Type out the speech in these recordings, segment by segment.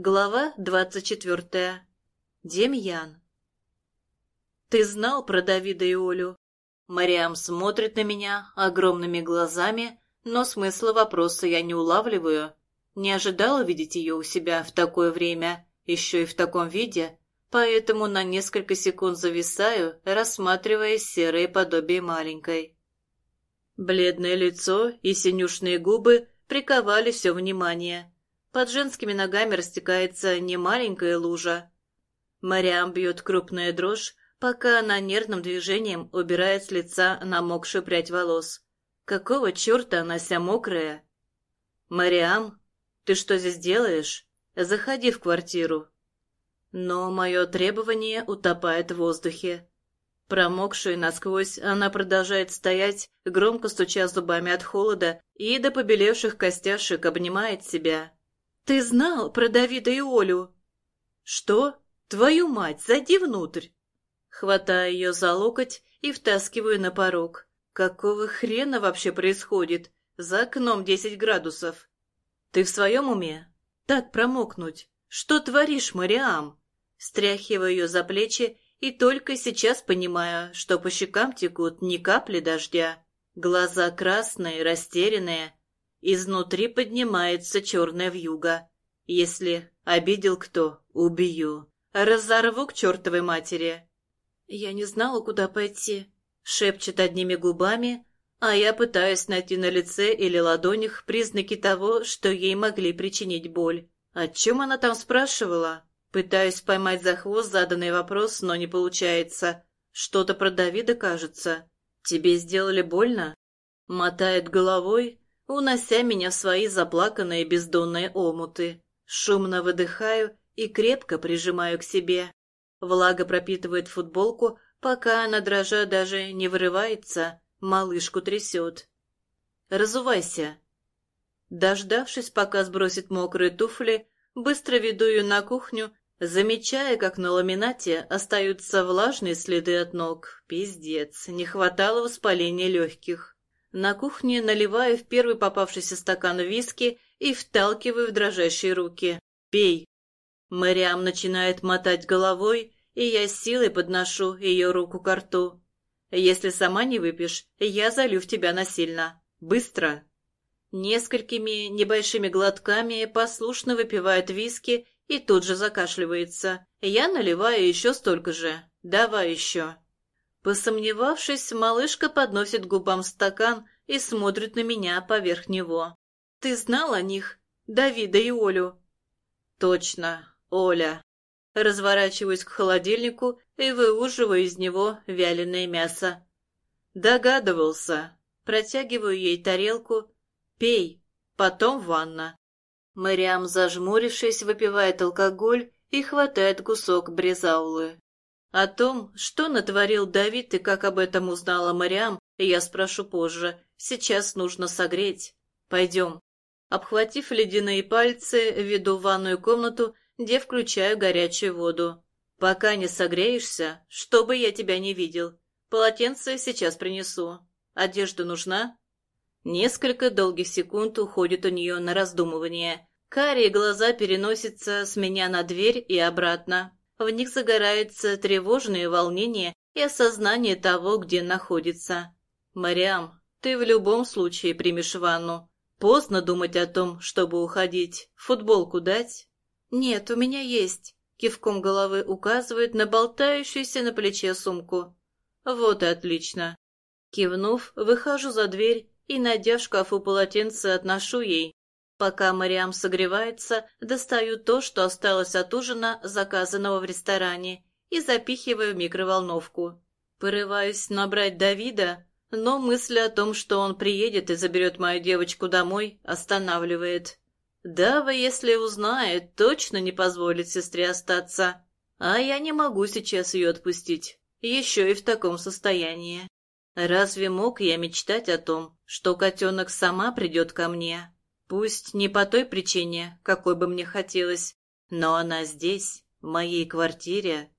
Глава двадцать четвертая. Демьян. «Ты знал про Давида и Олю?» Мариам смотрит на меня огромными глазами, но смысла вопроса я не улавливаю. Не ожидала видеть ее у себя в такое время, еще и в таком виде, поэтому на несколько секунд зависаю, рассматривая серое подобие маленькой. Бледное лицо и синюшные губы приковали все внимание – под женскими ногами растекается немаленькая лужа. Мариам бьет крупная дрожь, пока она нервным движением убирает с лица намокшую прядь волос. Какого черта она вся мокрая? «Мариам, ты что здесь делаешь? Заходи в квартиру». Но мое требование утопает в воздухе. Промокшая насквозь, она продолжает стоять, громко стуча зубами от холода, и до побелевших костяшек обнимает себя. «Ты знал про Давида и Олю?» «Что? Твою мать, зайди внутрь!» Хватаю ее за локоть и втаскиваю на порог. Какого хрена вообще происходит? За окном десять градусов. Ты в своем уме? Так промокнуть. Что творишь, Мариам? Стряхиваю ее за плечи и только сейчас понимаю, что по щекам текут ни капли дождя. Глаза красные, растерянные, Изнутри поднимается черная вьюга. Если обидел кто, убью. Разорву к чертовой матери. Я не знала, куда пойти. Шепчет одними губами, а я пытаюсь найти на лице или ладонях признаки того, что ей могли причинить боль. О чем она там спрашивала? Пытаюсь поймать за хвост заданный вопрос, но не получается. Что-то про Давида, кажется. Тебе сделали больно? Мотает головой, унося меня в свои заплаканные бездонные омуты. Шумно выдыхаю и крепко прижимаю к себе. Влага пропитывает футболку, пока она, дрожа, даже не вырывается, малышку трясет. «Разувайся!» Дождавшись, пока сбросит мокрые туфли, быстро веду ее на кухню, замечая, как на ламинате остаются влажные следы от ног. Пиздец, не хватало воспаления легких. На кухне наливаю в первый попавшийся стакан виски и вталкиваю в дрожащие руки. «Пей!» Мэриам начинает мотать головой, и я силой подношу ее руку к рту. «Если сама не выпьешь, я залью в тебя насильно. Быстро!» Несколькими небольшими глотками послушно выпивает виски и тут же закашливается. Я наливаю еще столько же. Давай еще. Посомневавшись, малышка подносит губам стакан и смотрит на меня поверх него. «Ты знал о них? Давида и Олю?» «Точно, Оля». Разворачиваюсь к холодильнику и выуживаю из него вяленое мясо. Догадывался. Протягиваю ей тарелку. «Пей, потом ванна». Мариам, зажмурившись, выпивает алкоголь и хватает кусок брезаулы. О том, что натворил Давид и как об этом узнала Мариам, я спрошу позже. Сейчас нужно согреть. Пойдем. Обхватив ледяные пальцы, веду в ванную комнату, где включаю горячую воду. Пока не согреешься, чтобы я тебя не видел. Полотенце сейчас принесу. Одежда нужна? Несколько долгих секунд уходит у нее на раздумывание. Карие глаза переносятся с меня на дверь и обратно. В них загораются тревожные волнения и осознание того, где находится. «Мариам, ты в любом случае примешь ванну. Поздно думать о том, чтобы уходить. Футболку дать?» «Нет, у меня есть», — кивком головы указывает на болтающуюся на плече сумку. «Вот и отлично». Кивнув, выхожу за дверь и, найдя в шкафу полотенце, отношу ей. Пока Мариам согревается, достаю то, что осталось от ужина, заказанного в ресторане, и запихиваю в микроволновку. Порываюсь набрать Давида, но мысль о том, что он приедет и заберет мою девочку домой, останавливает. Дава, если узнает, точно не позволит сестре остаться. А я не могу сейчас ее отпустить, еще и в таком состоянии. Разве мог я мечтать о том, что котенок сама придет ко мне? Пусть не по той причине, какой бы мне хотелось, но она здесь, в моей квартире.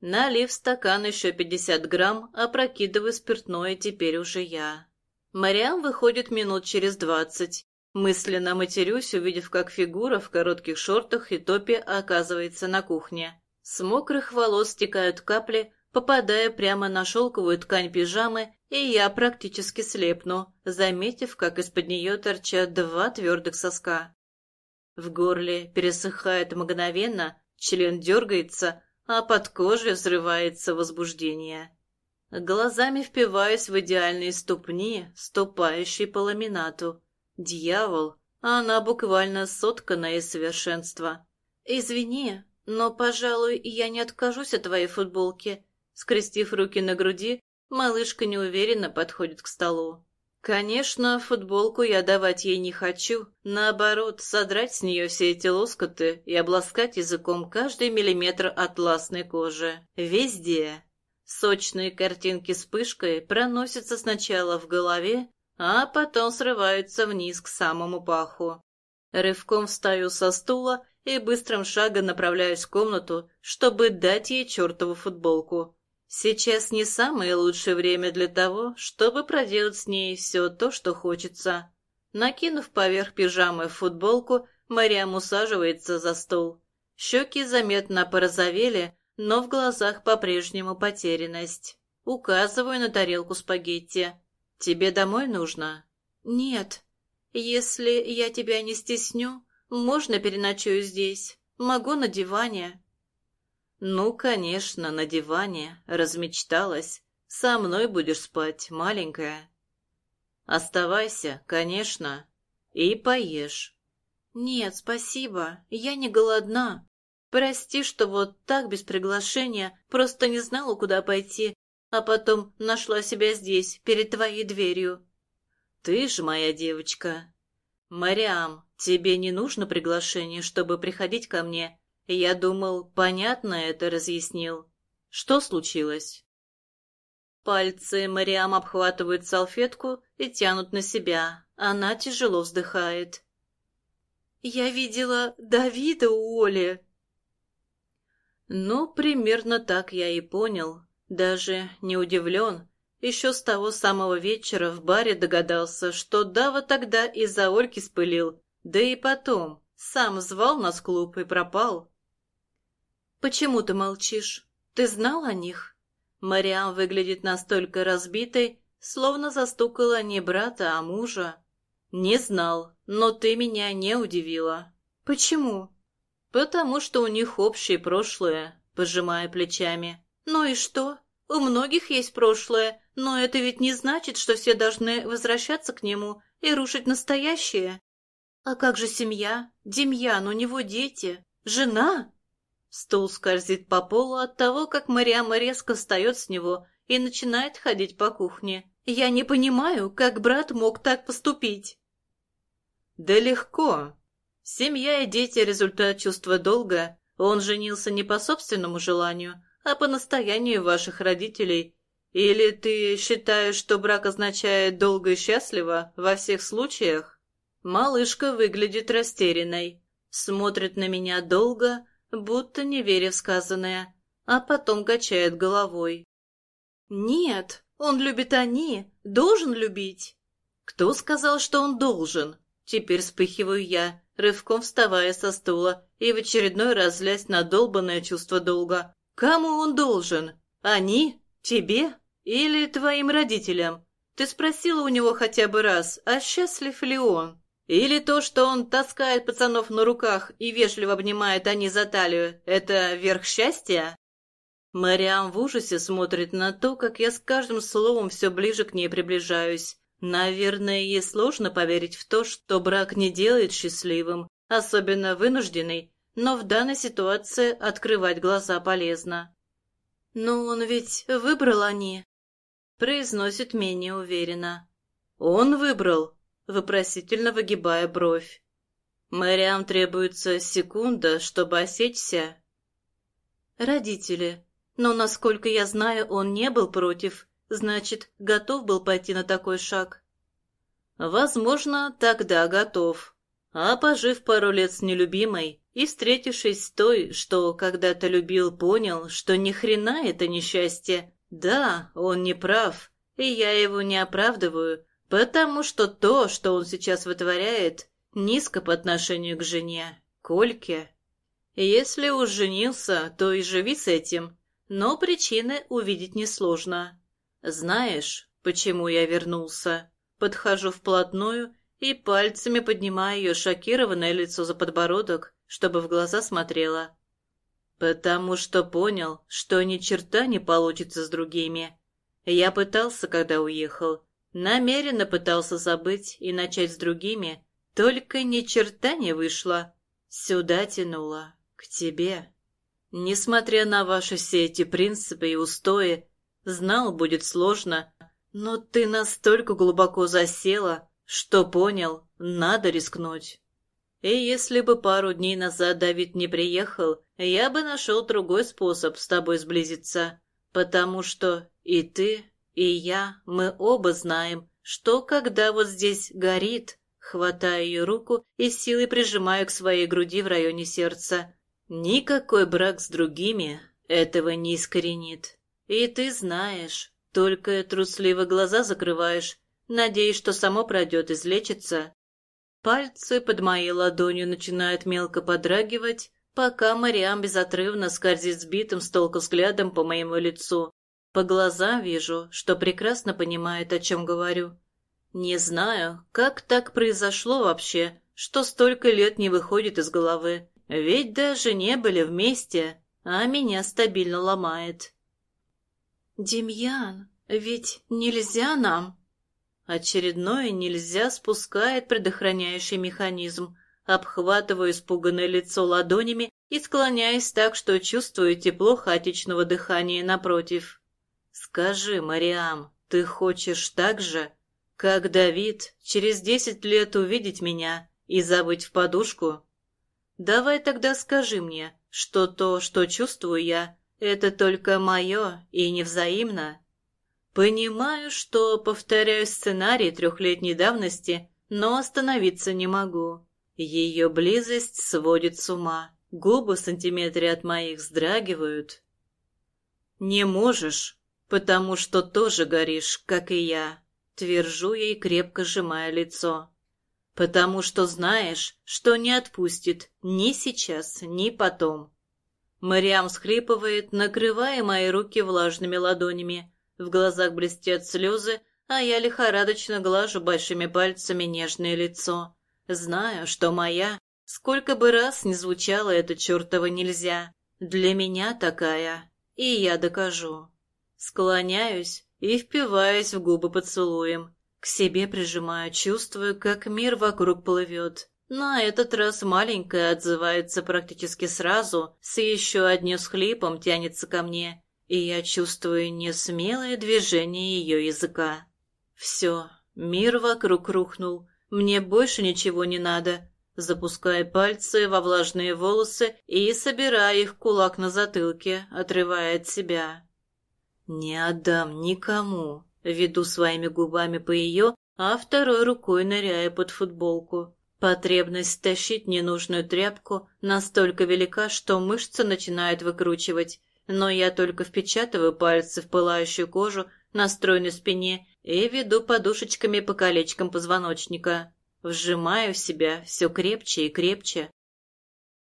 Налив стакан еще пятьдесят грамм, опрокидываю спиртное теперь уже я. Мариам выходит минут через двадцать. Мысленно матерюсь, увидев, как фигура в коротких шортах и топе оказывается на кухне. С мокрых волос стекают капли, попадая прямо на шелковую ткань пижамы, и я практически слепну, заметив, как из-под нее торчат два твердых соска. В горле пересыхает мгновенно, член дергается, а под кожей взрывается возбуждение. Глазами впиваюсь в идеальные ступни, ступающие по ламинату. Дьявол, она буквально соткана из совершенства. «Извини, но, пожалуй, я не откажусь от твоей футболки». Скрестив руки на груди, малышка неуверенно подходит к столу. Конечно, футболку я давать ей не хочу. Наоборот, содрать с нее все эти лоскоты и обласкать языком каждый миллиметр атласной кожи. Везде. Сочные картинки с пышкой проносятся сначала в голове, а потом срываются вниз к самому паху. Рывком встаю со стула и быстрым шагом направляюсь в комнату, чтобы дать ей чертову футболку. Сейчас не самое лучшее время для того, чтобы проделать с ней все то, что хочется. Накинув поверх пижамы футболку, Мариам усаживается за стол. Щеки заметно порозовели, но в глазах по-прежнему потерянность. Указываю на тарелку спагетти. «Тебе домой нужно?» «Нет. Если я тебя не стесню, можно переночую здесь. Могу на диване». «Ну, конечно, на диване. Размечталась. Со мной будешь спать, маленькая». «Оставайся, конечно. И поешь». «Нет, спасибо. Я не голодна. Прости, что вот так, без приглашения, просто не знала, куда пойти, а потом нашла себя здесь, перед твоей дверью». «Ты же моя девочка». «Мариам, тебе не нужно приглашение, чтобы приходить ко мне я думал, понятно это разъяснил. Что случилось? Пальцы Мариам обхватывают салфетку и тянут на себя. Она тяжело вздыхает. «Я видела Давида у Оли». Ну, примерно так я и понял. Даже не удивлен. Еще с того самого вечера в баре догадался, что Дава тогда из-за Ольки спылил. Да и потом, сам звал нас в клуб и пропал. «Почему ты молчишь? Ты знал о них?» Мариам выглядит настолько разбитой, словно застукала не брата, а мужа. «Не знал, но ты меня не удивила». «Почему?» «Потому что у них общее прошлое», пожимая плечами. «Ну и что? У многих есть прошлое, но это ведь не значит, что все должны возвращаться к нему и рушить настоящее. А как же семья? Демьян, у него дети, жена?» Стул скользит по полу от того, как Мариама резко встает с него и начинает ходить по кухне. Я не понимаю, как брат мог так поступить. Да легко. Семья и дети — результат чувства долга. Он женился не по собственному желанию, а по настоянию ваших родителей. Или ты считаешь, что брак означает долго и счастливо во всех случаях? Малышка выглядит растерянной, смотрит на меня долго, будто не веря в сказанное, а потом качает головой. «Нет, он любит Ани, должен любить». «Кто сказал, что он должен?» Теперь вспыхиваю я, рывком вставая со стула и в очередной раз злясь на долбанное чувство долга. «Кому он должен? Они? Тебе? Или твоим родителям? Ты спросила у него хотя бы раз, а счастлив ли он?» Или то, что он таскает пацанов на руках и вежливо обнимает они за талию, это верх счастья? Мариам в ужасе смотрит на то, как я с каждым словом все ближе к ней приближаюсь. Наверное, ей сложно поверить в то, что брак не делает счастливым, особенно вынужденный, но в данной ситуации открывать глаза полезно. «Но он ведь выбрал они», — произносит менее уверенно. «Он выбрал», вопросительно выгибая бровь. Мэриам требуется секунда, чтобы осечься. Родители. Но, насколько я знаю, он не был против, значит, готов был пойти на такой шаг. Возможно, тогда готов. А пожив пару лет с нелюбимой и встретившись с той, что когда-то любил, понял, что ни хрена это несчастье. Да, он не прав, и я его не оправдываю, Потому что то, что он сейчас вытворяет, низко по отношению к жене, Кольке. Если уж женился, то и живи с этим, но причины увидеть несложно. Знаешь, почему я вернулся? Подхожу вплотную и пальцами поднимаю ее шокированное лицо за подбородок, чтобы в глаза смотрела. Потому что понял, что ни черта не получится с другими. Я пытался, когда уехал, намеренно пытался забыть и начать с другими, только ни черта не вышло. Сюда тянуло, к тебе. Несмотря на ваши все эти принципы и устои, знал, будет сложно, но ты настолько глубоко засела, что понял, надо рискнуть. И если бы пару дней назад Давид не приехал, я бы нашел другой способ с тобой сблизиться, потому что и ты, и я, мы оба знаем, что когда вот здесь горит, хватаю ее руку и силой прижимаю к своей груди в районе сердца, Никакой брак с другими этого не искоренит. И ты знаешь, только трусливо глаза закрываешь, надеясь, что само пройдет, излечится. Пальцы под моей ладонью начинают мелко подрагивать, пока Мариам безотрывно скользит сбитым с толку взглядом по моему лицу. По глазам вижу, что прекрасно понимает, о чем говорю. Не знаю, как так произошло вообще, что столько лет не выходит из головы. Ведь даже не были вместе, а меня стабильно ломает. «Демьян, ведь нельзя нам?» Очередное «нельзя» спускает предохраняющий механизм, обхватываю испуганное лицо ладонями и склоняясь так, что чувствую тепло хаотичного дыхания напротив. «Скажи, Мариам, ты хочешь так же, как Давид, через десять лет увидеть меня и забыть в подушку?» Давай тогда скажи мне, что то, что чувствую я, это только мое и невзаимно. Понимаю, что повторяю сценарий трехлетней давности, но остановиться не могу. Ее близость сводит с ума, губы в сантиметре от моих вздрагивают. Не можешь, потому что тоже горишь, как и я, твержу ей, крепко сжимая лицо потому что знаешь, что не отпустит ни сейчас, ни потом. Мариам схлипывает, накрывая мои руки влажными ладонями. В глазах блестят слезы, а я лихорадочно глажу большими пальцами нежное лицо. Знаю, что моя, сколько бы раз не звучало это чертово нельзя, для меня такая, и я докажу. Склоняюсь и впиваюсь в губы поцелуем, к себе прижимаю, чувствую, как мир вокруг плывет. На этот раз маленькая отзывается практически сразу, с еще одним схлипом тянется ко мне, и я чувствую несмелое движение ее языка. Все, мир вокруг рухнул, мне больше ничего не надо. Запуская пальцы во влажные волосы и собирая их кулак на затылке, отрывая от себя. «Не отдам никому», Веду своими губами по ее, а второй рукой ныряя под футболку. Потребность стащить ненужную тряпку настолько велика, что мышцы начинают выкручивать, но я только впечатываю пальцы в пылающую кожу на стройной спине и веду подушечками по колечкам позвоночника. Вжимаю в себя все крепче и крепче.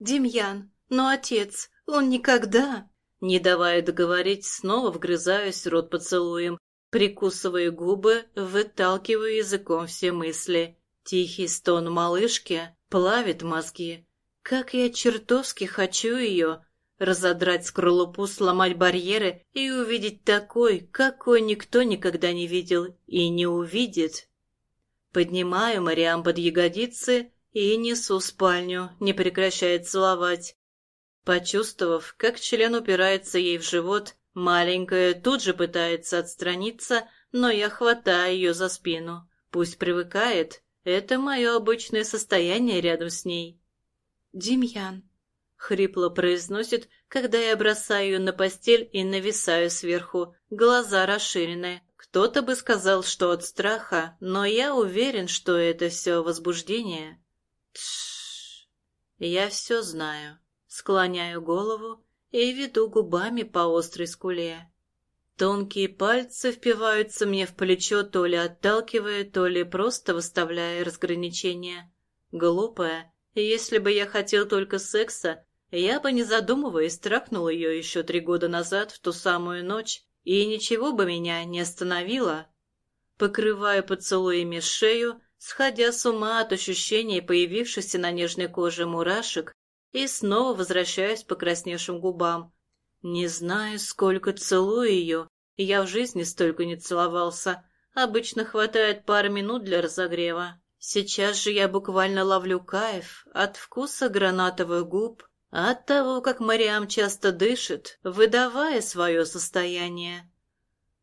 «Демьян, но отец, он никогда...» Не давая договорить, снова вгрызаюсь рот поцелуем Прикусываю губы, выталкиваю языком все мысли. Тихий стон малышки плавит мозги. Как я чертовски хочу ее! Разодрать скорлупу, сломать барьеры и увидеть такой, какой никто никогда не видел и не увидит. Поднимаю Мариам под ягодицы и несу в спальню, не прекращая целовать. Почувствовав, как член упирается ей в живот, Маленькая тут же пытается отстраниться, но я хватаю ее за спину. Пусть привыкает. Это мое обычное состояние рядом с ней. «Демьян», — хрипло произносит, когда я бросаю ее на постель и нависаю сверху, глаза расширены. Кто-то бы сказал, что от страха, но я уверен, что это все возбуждение. Тш. Я все знаю. Склоняю голову и веду губами по острой скуле. Тонкие пальцы впиваются мне в плечо, то ли отталкивая, то ли просто выставляя разграничения. Глупая. Если бы я хотел только секса, я бы, не задумываясь, трахнул ее еще три года назад в ту самую ночь, и ничего бы меня не остановило. Покрывая поцелуями шею, сходя с ума от ощущения появившихся на нежной коже мурашек, и снова возвращаюсь к покрасневшим губам. Не знаю, сколько целую ее, я в жизни столько не целовался. Обычно хватает пары минут для разогрева. Сейчас же я буквально ловлю кайф от вкуса гранатовых губ, от того, как Мариам часто дышит, выдавая свое состояние.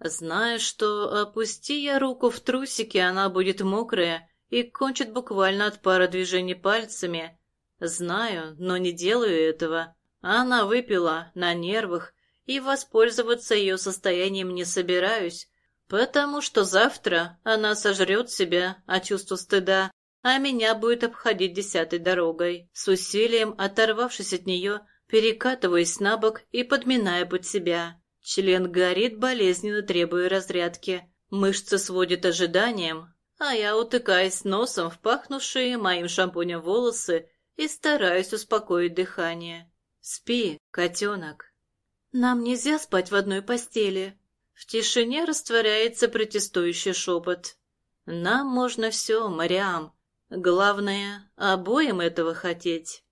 Знаю, что опусти я руку в трусики, она будет мокрая и кончит буквально от пары движений пальцами. Знаю, но не делаю этого. Она выпила, на нервах, и воспользоваться ее состоянием не собираюсь, потому что завтра она сожрет себя от чувства стыда, а меня будет обходить десятой дорогой. С усилием, оторвавшись от нее, перекатываясь на бок и подминая под себя. Член горит, болезненно требуя разрядки. Мышцы сводят ожиданием, а я утыкаюсь носом в пахнувшие моим шампунем волосы и стараюсь успокоить дыхание. «Спи, котенок». «Нам нельзя спать в одной постели». В тишине растворяется протестующий шепот. «Нам можно все, Мариам. Главное, обоим этого хотеть».